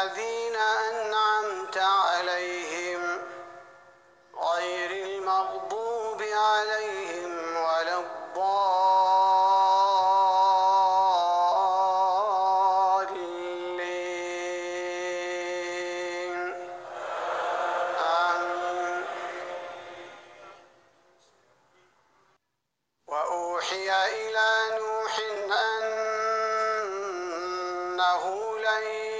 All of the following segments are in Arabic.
الذين أنعمت عليهم غير المغضوب عليهم ولا الضالين. آمين. وأوحي إلى نوح أنه لن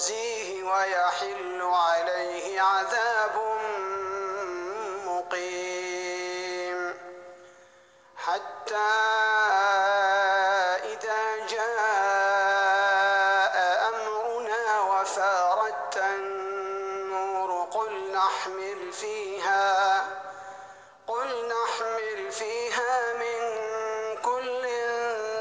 يخزيه ويحل عليه عذاب مقيم. حتى إذا جاء أمرنا وفارت النور قل نحمل فيها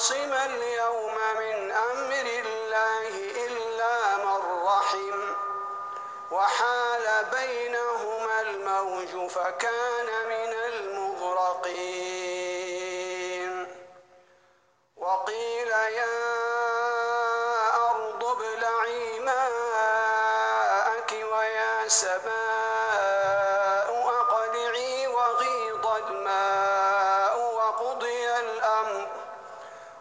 عاصم اليوم من أمر الله إلا من رحم وحال بينهما الموج فكان من المغرقين. وقيل يا أرض ابلعي ماءك ويا سماء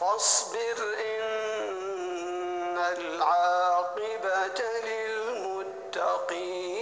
فاصبر إن العاقبة للمتقين.